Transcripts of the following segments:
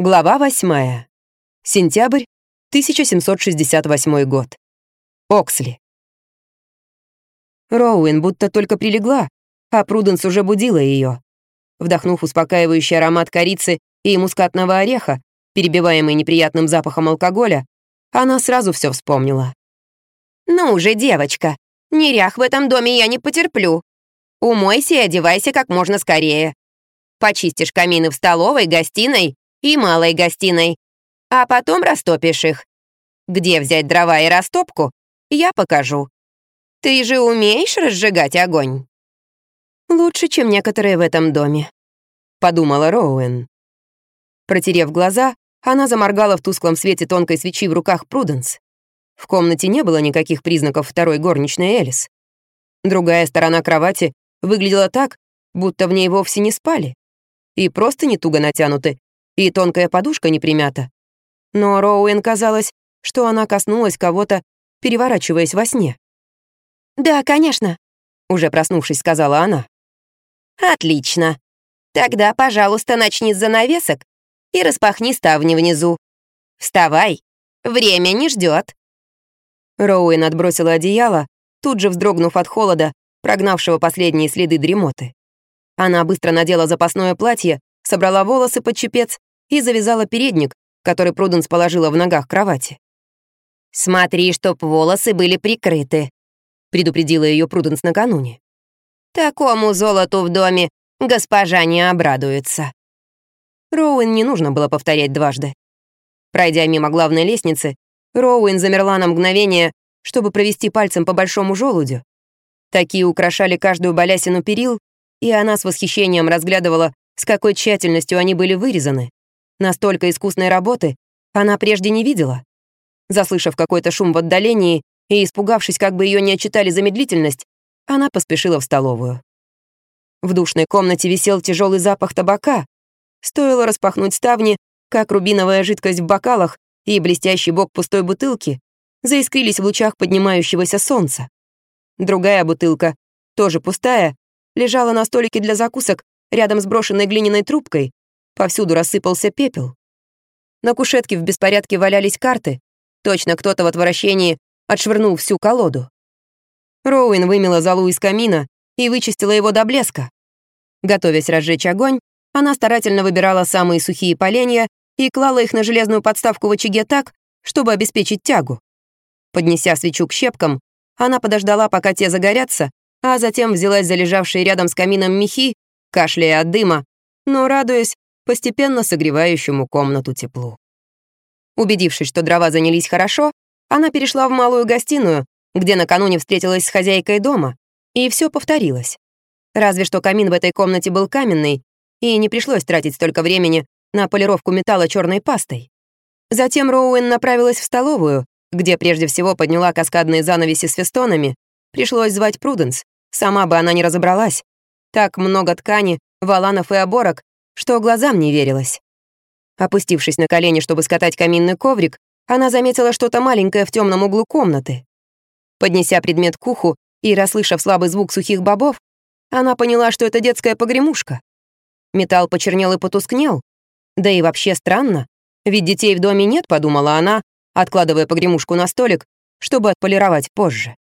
Глава 8. Сентябрь 1768 год. Оксли. Роуэн будто только прилегла, а Пруденс уже будила ее. Вдохнув успокаивающий аромат корицы и мускатного ореха, перебиваемый неприятным запахом алкоголя, она сразу все вспомнила. «Ну уже, девочка, нерях в этом доме я не потерплю. Умойся и одевайся как можно скорее. Почистишь камины в столовой, гостиной и малой гостиной, а потом растопишь их. Где взять дрова и растопку, я покажу. Ты же умеешь разжигать огонь?» «Лучше, чем некоторые в этом доме», — подумала Роуэн. Протерев глаза, она заморгала в тусклом свете тонкой свечи в руках Пруденс. В комнате не было никаких признаков второй горничной Элис. Другая сторона кровати выглядела так, будто в ней вовсе не спали. И просто не туго натянуты, и тонкая подушка не примята. Но Роуэн казалось, что она коснулась кого-то, переворачиваясь во сне. «Да, конечно», — уже проснувшись, сказала она. «Отлично. Тогда, пожалуйста, начни с занавесок и распахни ставни внизу. Вставай, время не ждет. Роуэн отбросила одеяло, тут же вздрогнув от холода, прогнавшего последние следы дремоты. Она быстро надела запасное платье, собрала волосы под чепец и завязала передник, который Пруденс положила в ногах кровати. «Смотри, чтоб волосы были прикрыты», — предупредила ее Пруденс накануне. «Такому золоту в доме госпожа не обрадуется». Роуэн не нужно было повторять дважды. Пройдя мимо главной лестницы, Роуэн замерла на мгновение, чтобы провести пальцем по большому желудю. Такие украшали каждую балясину перил, и она с восхищением разглядывала, с какой тщательностью они были вырезаны. Настолько искусной работы она прежде не видела. Заслышав какой-то шум в отдалении и испугавшись, как бы ее не отчитали за медлительность, она поспешила в столовую. В душной комнате висел тяжелый запах табака. Стоило распахнуть ставни, как рубиновая жидкость в бокалах и блестящий бок пустой бутылки заискрились в лучах поднимающегося солнца. Другая бутылка, тоже пустая, лежала на столике для закусок рядом с брошенной глиняной трубкой, повсюду рассыпался пепел. На кушетке в беспорядке валялись карты, точно кто-то в отвращении отшвырнул всю колоду. Роуэн вымела золу из камина и вычистила его до блеска. Готовясь разжечь огонь, она старательно выбирала самые сухие поленья и клала их на железную подставку в очаге так, чтобы обеспечить тягу. Поднеся свечу к щепкам, она подождала, пока те загорятся, а затем взялась за лежавшие рядом с камином мехи, кашляя от дыма, но радуясь постепенно согревающему комнату теплу. Убедившись, что дрова занялись хорошо, она перешла в малую гостиную, где накануне встретилась с хозяйкой дома, и все повторилось. Разве что камин в этой комнате был каменный, и не пришлось тратить столько времени на полировку металла черной пастой. Затем Роуэн направилась в столовую, где прежде всего подняла каскадные занавеси с фестонами. Пришлось звать Пруденс, сама бы она не разобралась. Так много ткани, валанов и оборок, что глазам не верилось. Опустившись на колени, чтобы скатать каминный коврик, она заметила что-то маленькое в темном углу комнаты. Поднеся предмет к уху и расслышав слабый звук сухих бобов, она поняла, что это детская погремушка. Металл почернел и потускнел, да и вообще странно, ведь детей в доме нет, подумала она, откладывая погремушку на столик, чтобы отполировать позже.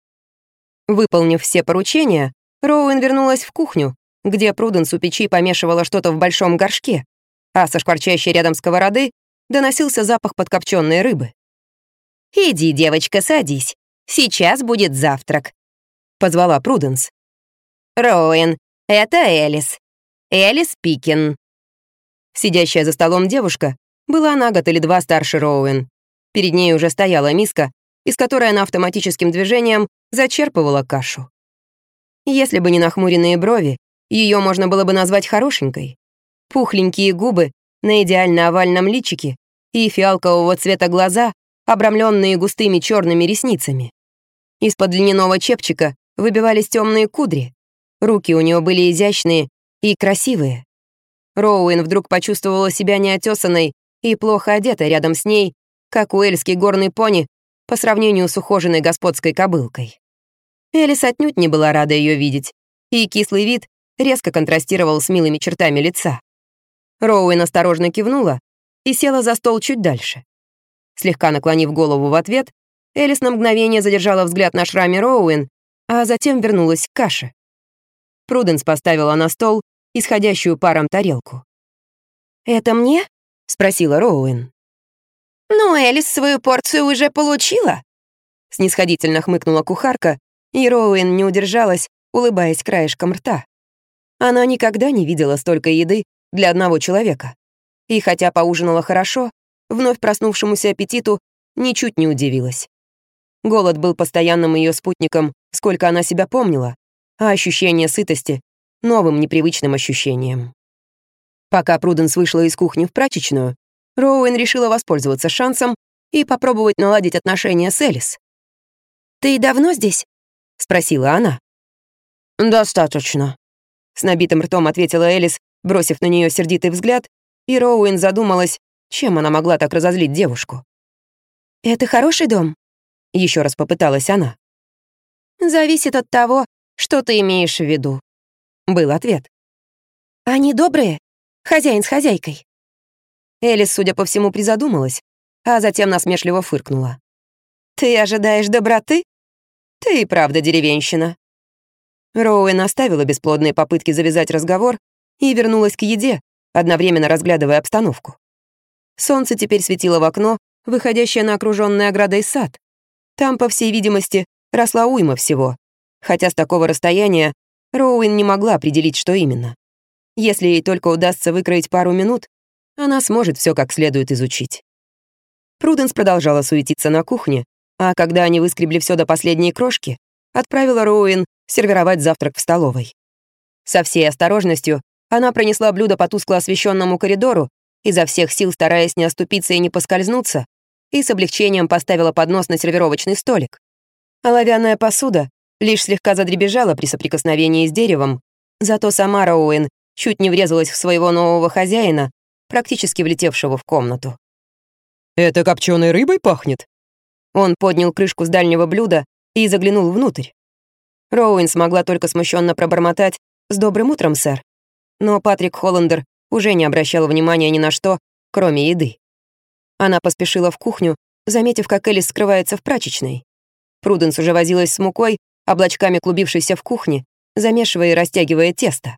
Выполнив все поручения, Роуэн вернулась в кухню, где Пруденс у печи помешивала что-то в большом горшке, а со шкварчащей рядом сковороды доносился запах подкопченной рыбы. «Иди, девочка, садись. Сейчас будет завтрак», — позвала Пруденс. «Роуэн, это Элис. Элис Пикин». Сидящая за столом девушка была на год или два старше Роуэн. Перед ней уже стояла миска, из которой она автоматическим движением зачерпывала кашу. Если бы не нахмуренные брови, ее можно было бы назвать хорошенькой. Пухленькие губы на идеально овальном личике и фиалкового цвета глаза, обрамленные густыми черными ресницами. Из-под льняного чепчика выбивались темные кудри. Руки у нее были изящные и красивые. Роуэн вдруг почувствовала себя неотесанной и плохо одетой рядом с ней, как уэльский горный пони по сравнению с ухоженной господской кобылкой. Элис отнюдь не была рада ее видеть, и кислый вид резко контрастировал с милыми чертами лица. Роуэн осторожно кивнула, и села за стол чуть дальше. Слегка наклонив голову в ответ, Элис на мгновение задержала взгляд на шраме Роуэн, а затем вернулась к каше. Пруденс поставила на стол исходящую паром тарелку. «Это мне?» — спросила Роуэн. «Ну, Элис свою порцию уже получила», — снисходительно хмыкнула кухарка, и Роуэн не удержалась, улыбаясь краешком рта. Она никогда не видела столько еды для одного человека. И хотя поужинала хорошо, вновь проснувшемуся аппетиту ничуть не удивилась. Голод был постоянным ее спутником, сколько она себя помнила, а ощущение сытости — новым непривычным ощущением. Пока Пруденс вышла из кухни в прачечную, Роуэн решила воспользоваться шансом и попробовать наладить отношения с Элис. «Ты давно здесь?» — спросила она. «Достаточно», — с набитым ртом ответила Элис, бросив на нее сердитый взгляд, и Роуэн задумалась, чем она могла так разозлить девушку. «Это хороший дом?» — еще раз попыталась она. «Зависит от того, что ты имеешь в виду», — был ответ. «Они добрые? Хозяин с хозяйкой?» Элис, судя по всему, призадумалась, а затем насмешливо фыркнула. «Ты ожидаешь доброты? Ты и правда деревенщина». Роуэн оставила бесплодные попытки завязать разговор и вернулась к еде, одновременно разглядывая обстановку. Солнце теперь светило в окно, выходящее на окруженный оградой сад. Там, по всей видимости, росла уйма всего, хотя с такого расстояния Роуэн не могла определить, что именно. Если ей только удастся выкроить пару минут, она сможет все как следует изучить. Пруденс продолжала суетиться на кухне, а когда они выскребли все до последней крошки, отправила Роуэн сервировать завтрак в столовой. Со всей осторожностью она пронесла блюдо по тускло освещенному коридору, изо всех сил стараясь не оступиться и не поскользнуться, и с облегчением поставила поднос на сервировочный столик. Оловянная посуда лишь слегка задребежала при соприкосновении с деревом, зато сама Роуэн чуть не врезалась в своего нового хозяина, практически влетевшего в комнату. «Это копченой рыбой пахнет?» Он поднял крышку с дальнего блюда и заглянул внутрь. Роуэн смогла только смущенно пробормотать «С добрым утром, сэр». Но Патрик Холландер уже не обращал внимания ни на что, кроме еды. Она поспешила в кухню, заметив, как Элис скрывается в прачечной. Пруденс уже возилась с мукой, облачками клубившейся в кухне, замешивая и растягивая тесто.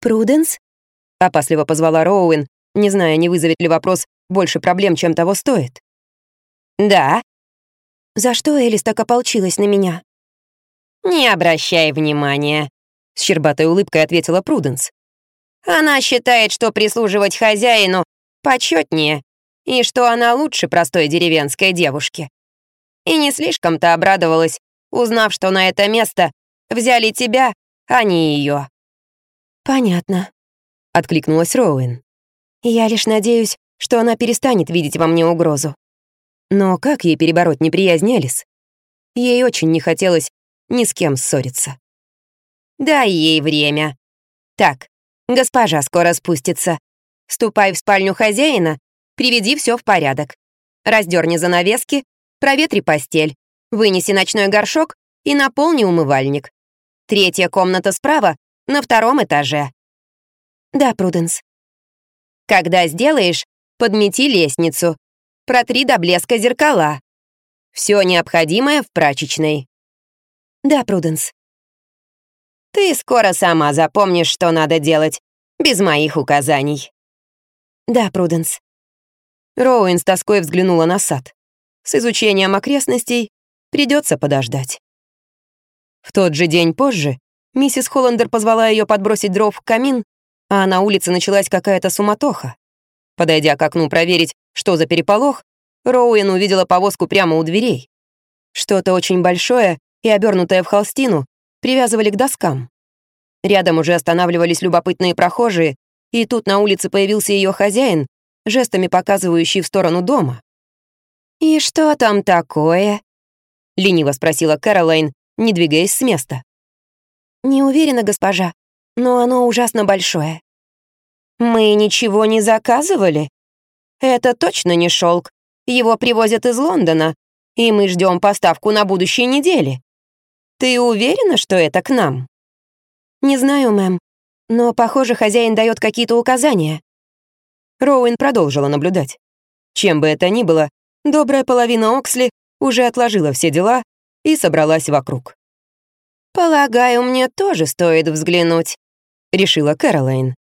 «Пруденс?» — опасливо позвала Роуэн, не зная, не вызовет ли вопрос больше проблем, чем того стоит. «Да». «За что Элис так ополчилась на меня?» «Не обращай внимания», — с щербатой улыбкой ответила Пруденс. «Она считает, что прислуживать хозяину почетнее, и что она лучше простой деревенской девушки. И не слишком-то обрадовалась, узнав, что на это место взяли тебя, а не ее. «Понятно», — откликнулась Роуэн. «Я лишь надеюсь, что она перестанет видеть во мне угрозу. Но как ей перебороть неприязнь Элис? Ей очень не хотелось ни с кем ссориться. Дай ей время. Так, госпожа скоро спустится. Ступай в спальню хозяина, приведи все в порядок. Раздерни занавески, проветри постель, вынеси ночной горшок и наполни умывальник. Третья комната справа, на втором этаже. Да, Пруденс. Когда сделаешь, подмети лестницу, протри до блеска зеркала. Все необходимое в прачечной. Да, Пруденс. Ты скоро сама запомнишь, что надо делать, без моих указаний. Да, Пруденс. Роуэн с тоской взглянула на сад. С изучением окрестностей придется подождать. В тот же день позже миссис Холландер позвала ее подбросить дров в камин, а на улице началась какая-то суматоха. Подойдя к окну проверить, что за переполох, Роуэн увидела повозку прямо у дверей. Что-то очень большое и обернутая в холстину, привязывали к доскам. Рядом уже останавливались любопытные прохожие, и тут на улице появился ее хозяин, жестами показывающий в сторону дома. «И что там такое?» — лениво спросила Кэролайн, не двигаясь с места. «Не уверена, госпожа, но оно ужасно большое». «Мы ничего не заказывали? Это точно не шелк. Его привозят из Лондона, и мы ждем поставку на будущей неделе. Ты уверена, что это к нам?» «Не знаю, мэм, но, похоже, хозяин дает какие-то указания». Роуэн продолжила наблюдать. Чем бы это ни было, добрая половина Оксли уже отложила все дела и собралась вокруг. «Полагаю, мне тоже стоит взглянуть», — решила Кэролайн.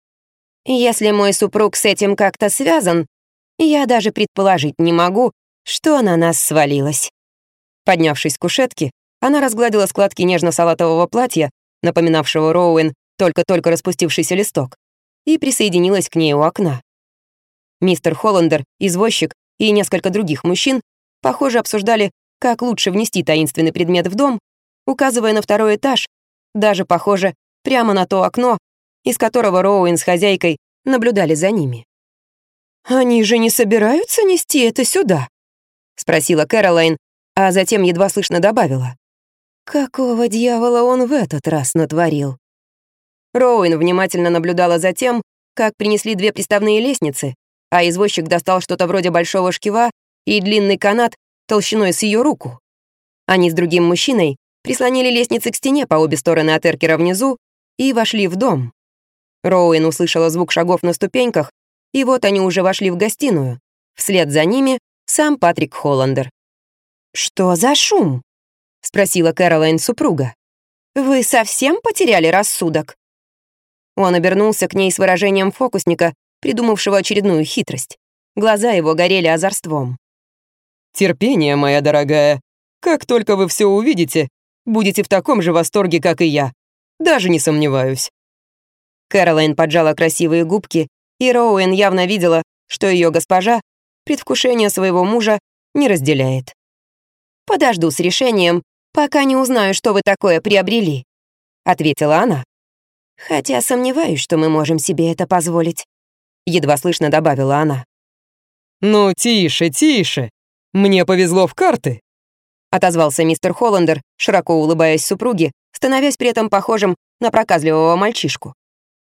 «Если мой супруг с этим как-то связан, я даже предположить не могу, что на нас свалилось». Поднявшись с кушетки, она разгладила складки нежно-салатового платья, напоминавшего Роуэн только-только распустившийся листок, и присоединилась к ней у окна. Мистер Холландер, извозчик и несколько других мужчин, похоже, обсуждали, как лучше внести таинственный предмет в дом, указывая на второй этаж, даже, похоже, прямо на то окно, из которого Роуэн с хозяйкой наблюдали за ними. «Они же не собираются нести это сюда?» — спросила Кэролайн, а затем едва слышно добавила. «Какого дьявола он в этот раз натворил?» Роуэн внимательно наблюдала за тем, как принесли две приставные лестницы, а извозчик достал что-то вроде большого шкива и длинный канат толщиной с ее руку. Они с другим мужчиной прислонили лестницы к стене по обе стороны от эркера внизу и вошли в дом. Роуэн услышала звук шагов на ступеньках, и вот они уже вошли в гостиную. Вслед за ними сам Патрик Холландер. «Что за шум?» — спросила Кэролайн супруга. «Вы совсем потеряли рассудок?» Он обернулся к ней с выражением фокусника, придумавшего очередную хитрость. Глаза его горели озорством. «Терпение, моя дорогая. Как только вы все увидите, будете в таком же восторге, как и я. Даже не сомневаюсь». Кэролайн поджала красивые губки, и Роуэн явно видела, что ее госпожа предвкушение своего мужа не разделяет. «Подожду с решением, пока не узнаю, что вы такое приобрели», — ответила она. «Хотя сомневаюсь, что мы можем себе это позволить», — едва слышно добавила она. «Ну, тише, тише. Мне повезло в карты», — отозвался мистер Холландер, широко улыбаясь супруге, становясь при этом похожим на проказливого мальчишку.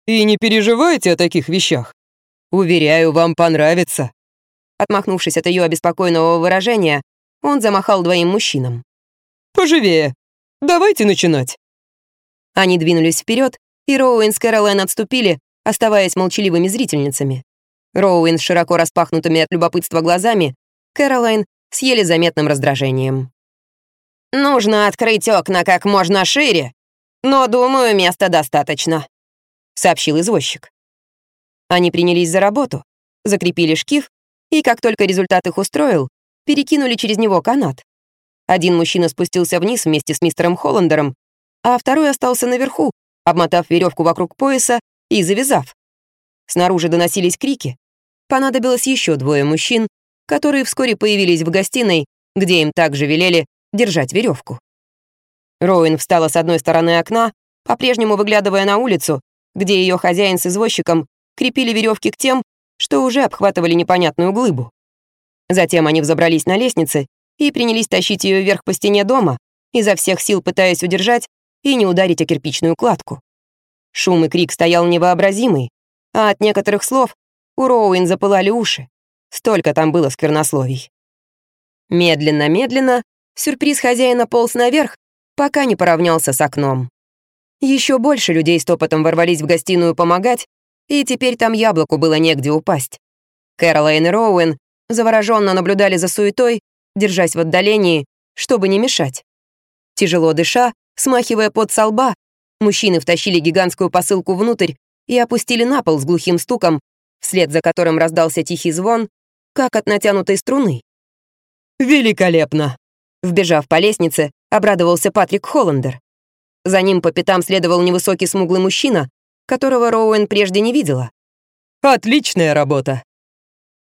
«И не переживайте о таких вещах. Уверяю, вам понравится». Отмахнувшись от ее обеспокоенного выражения, он замахал двоим мужчинам. «Поживее. Давайте начинать». Они двинулись вперед, и Роуэн с Кэролайн отступили, оставаясь молчаливыми зрительницами. Роуэн с широко распахнутыми от любопытства глазами, Кэролайн с еле заметным раздражением. «Нужно открыть окна как можно шире, но, думаю, места достаточно», — сообщил извозчик. Они принялись за работу, закрепили шкив, и как только результат их устроил, перекинули через него канат. Один мужчина спустился вниз вместе с мистером Холландером, а второй остался наверху, обмотав веревку вокруг пояса и завязав. Снаружи доносились крики. Понадобилось еще двое мужчин, которые вскоре появились в гостиной, где им также велели держать веревку. Роуэн встала с одной стороны окна, по-прежнему выглядывая на улицу, где ее хозяин с извозчиком крепили веревки к тем, что уже обхватывали непонятную глыбу. Затем они взобрались на лестницы и принялись тащить ее вверх по стене дома, изо всех сил пытаясь удержать и не ударить о кирпичную кладку. Шум и крик стоял невообразимый, а от некоторых слов у Роуэн запылали уши. Столько там было сквернословий. Медленно-медленно сюрприз хозяина полз наверх, пока не поравнялся с окном. Еще больше людей с топотом ворвались в гостиную помогать, и теперь там яблоку было негде упасть. Кэролайн и Роуэн завороженно наблюдали за суетой, держась в отдалении, чтобы не мешать. Тяжело дыша, смахивая под со лба, мужчины втащили гигантскую посылку внутрь и опустили на пол с глухим стуком, вслед за которым раздался тихий звон, как от натянутой струны. «Великолепно!» Вбежав по лестнице, обрадовался Патрик Холландер. За ним по пятам следовал невысокий смуглый мужчина, которого Роуэн прежде не видела. «Отличная работа!»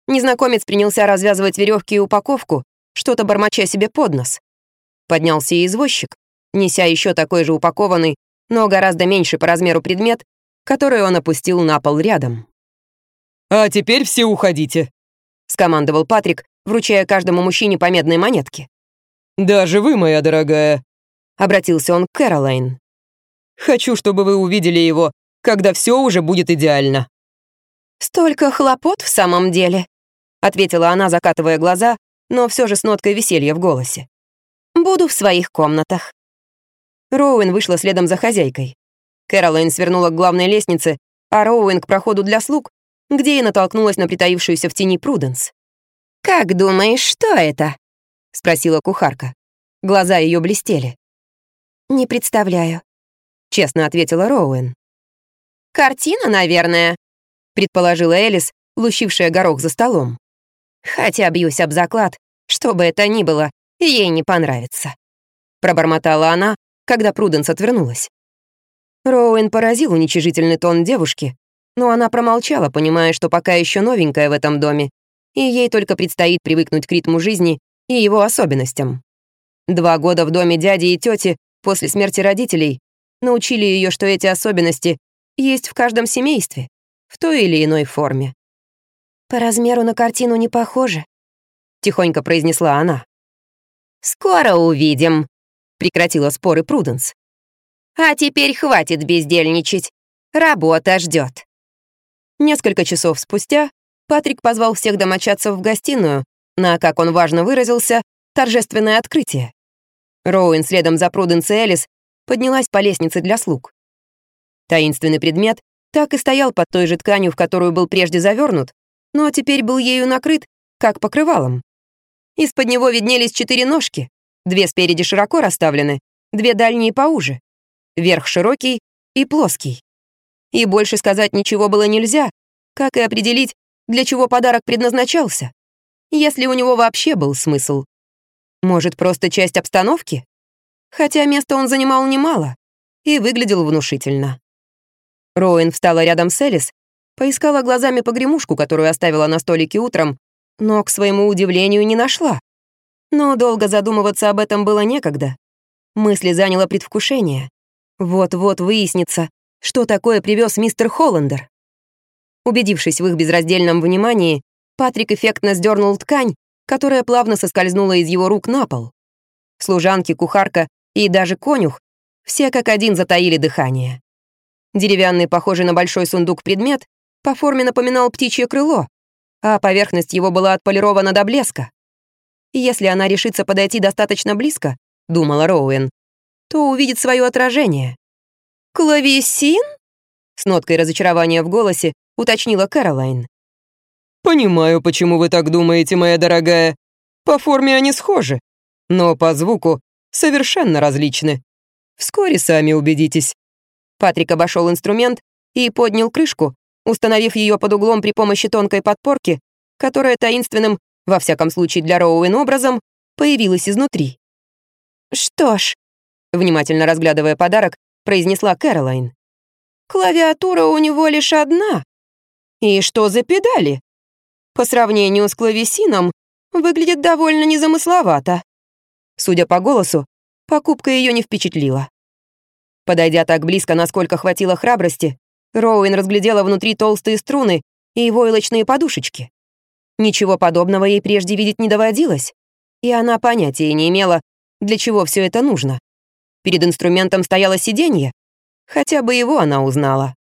Незнакомец принялся развязывать веревки и упаковку, что-то бормоча себе под нос. Поднялся и извозчик, неся еще такой же упакованный, но гораздо меньше по размеру предмет, который он опустил на пол рядом. «А теперь все уходите», — скомандовал Патрик, вручая каждому мужчине по медной монетке. «Даже вы, моя дорогая», — обратился он к Кэролайн. «Хочу, чтобы вы увидели его, когда все уже будет идеально». «Столько хлопот в самом деле», — ответила она, закатывая глаза, но все же с ноткой веселья в голосе. «Буду в своих комнатах». Роуэн вышла следом за хозяйкой. Кэролайн свернула к главной лестнице, а Роуэн к проходу для слуг, где и натолкнулась на притаившуюся в тени Пруденс. «Как думаешь, что это?» — спросила кухарка. Глаза ее блестели. «Не представляю», — честно ответила Роуэн. «Картина, наверное», — предположила Элис, лущившая горох за столом. «Хотя бьюсь об заклад, что бы это ни было, ей не понравится», — пробормотала она, когда Пруденс отвернулась. Роуэн поразил уничижительный тон девушки, но она промолчала, понимая, что пока еще новенькая в этом доме, и ей только предстоит привыкнуть к ритму жизни и его особенностям. Два года в доме дяди и тети после смерти родителей научили ее, что эти особенности есть в каждом семействе, в той или иной форме. «По размеру на картину не похоже», — тихонько произнесла она. «Скоро увидим», — прекратила споры Пруденс. «А теперь хватит бездельничать. Работа ждет. Несколько часов спустя Патрик позвал всех домочадцев в гостиную на, как он важно выразился, торжественное открытие. Роуэн следом за Пруденс и Элис поднялась по лестнице для слуг. Таинственный предмет так и стоял под той же тканью, в которую был прежде завернут, но теперь был ею накрыт, как покрывалом. Из-под него виднелись четыре ножки, две спереди широко расставлены, две дальние поуже, верх широкий и плоский. И больше сказать ничего было нельзя, как и определить, для чего подарок предназначался, если у него вообще был смысл. Может, просто часть обстановки? Хотя место он занимал немало и выглядел внушительно. Роуэн встала рядом с Элис, поискала глазами погремушку, которую оставила на столике утром, но, к своему удивлению, не нашла. Но долго задумываться об этом было некогда. Мысли заняло предвкушение. Вот-вот выяснится, что такое привез мистер Холландер. Убедившись в их безраздельном внимании, Патрик эффектно сдернул ткань, которая плавно соскользнула из его рук на пол. Служанки, кухарка и даже конюх все как один затаили дыхание. Деревянный, похожий на большой сундук предмет, по форме напоминал птичье крыло, а поверхность его была отполирована до блеска. Если она решится подойти достаточно близко, думала Роуэн, то увидит свое отражение. «Клавесин?» С ноткой разочарования в голосе уточнила Кэролайн. «Понимаю, почему вы так думаете, моя дорогая. По форме они схожи, но по звуку совершенно различны. Вскоре сами убедитесь». Патрик обошел инструмент и поднял крышку, установив ее под углом при помощи тонкой подпорки, которая таинственным, во всяком случае для Роуэн образом, появилась изнутри. «Что ж», внимательно разглядывая подарок, произнесла Кэролайн. «Клавиатура у него лишь одна. И что за педали? По сравнению с клавесином, выглядит довольно незамысловато». Судя по голосу, покупка ее не впечатлила. Подойдя так близко, насколько хватило храбрости, Роуэн разглядела внутри толстые струны и войлочные подушечки. Ничего подобного ей прежде видеть не доводилось, и она понятия не имела, для чего все это нужно. Перед инструментом стояло сиденье, хотя бы его она узнала.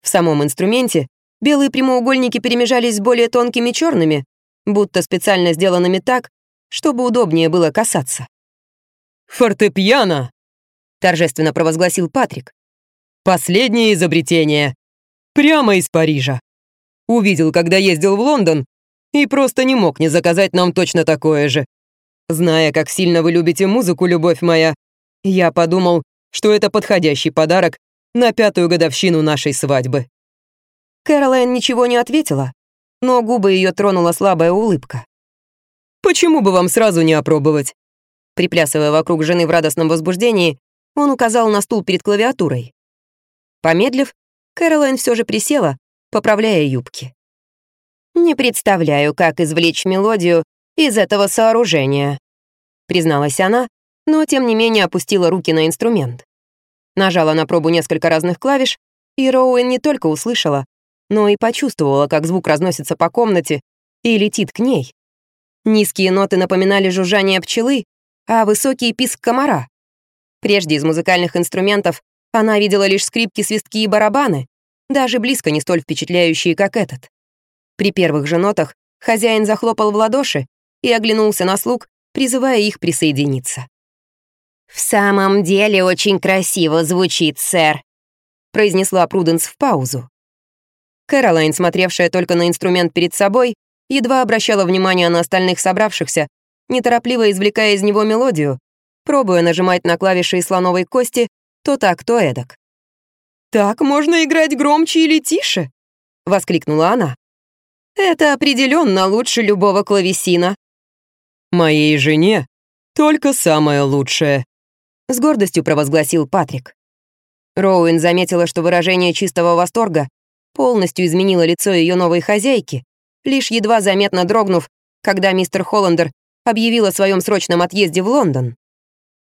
В самом инструменте белые прямоугольники перемежались с более тонкими черными, будто специально сделанными так, чтобы удобнее было касаться. «Фортепиано!» — торжественно провозгласил Патрик. «Последнее изобретение. Прямо из Парижа. Увидел, когда ездил в Лондон, и просто не мог не заказать нам точно такое же. Зная, как сильно вы любите музыку, любовь моя, я подумал, что это подходящий подарок на пятую годовщину нашей свадьбы. Кэролайн ничего не ответила, но губы ее тронула слабая улыбка. «Почему бы вам сразу не опробовать?» Приплясывая вокруг жены в радостном возбуждении, он указал на стул перед клавиатурой. Помедлив, Кэролайн все же присела, поправляя юбки. «Не представляю, как извлечь мелодию из этого сооружения», призналась она, но тем не менее опустила руки на инструмент. Нажала на пробу несколько разных клавиш, и Роуэн не только услышала, но и почувствовала, как звук разносится по комнате и летит к ней. Низкие ноты напоминали жужжание пчелы, а высокий — писк комара. Прежде из музыкальных инструментов она видела лишь скрипки, свистки и барабаны, даже близко не столь впечатляющие, как этот. При первых же нотах хозяин захлопал в ладоши и оглянулся на слуг, призывая их присоединиться. «В самом деле очень красиво звучит, сэр», произнесла Пруденс в паузу. Кэролайн, смотревшая только на инструмент перед собой, едва обращала внимание на остальных собравшихся, неторопливо извлекая из него мелодию, пробуя нажимать на клавиши слоновой кости то так, то эдак. «Так можно играть громче или тише?» — воскликнула она. «Это определенно лучше любого клавесина». «Моей жене только самое лучшее», — с гордостью провозгласил Патрик. Роуэн заметила, что выражение чистого восторга полностью изменило лицо ее новой хозяйки, лишь едва заметно дрогнув, когда мистер Холландер объявил о своем срочном отъезде в Лондон.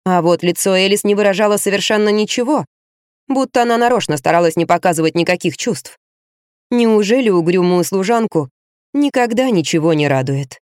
А вот лицо Элис не выражало совершенно ничего, будто она нарочно старалась не показывать никаких чувств. Неужели угрюмую служанку никогда ничего не радует?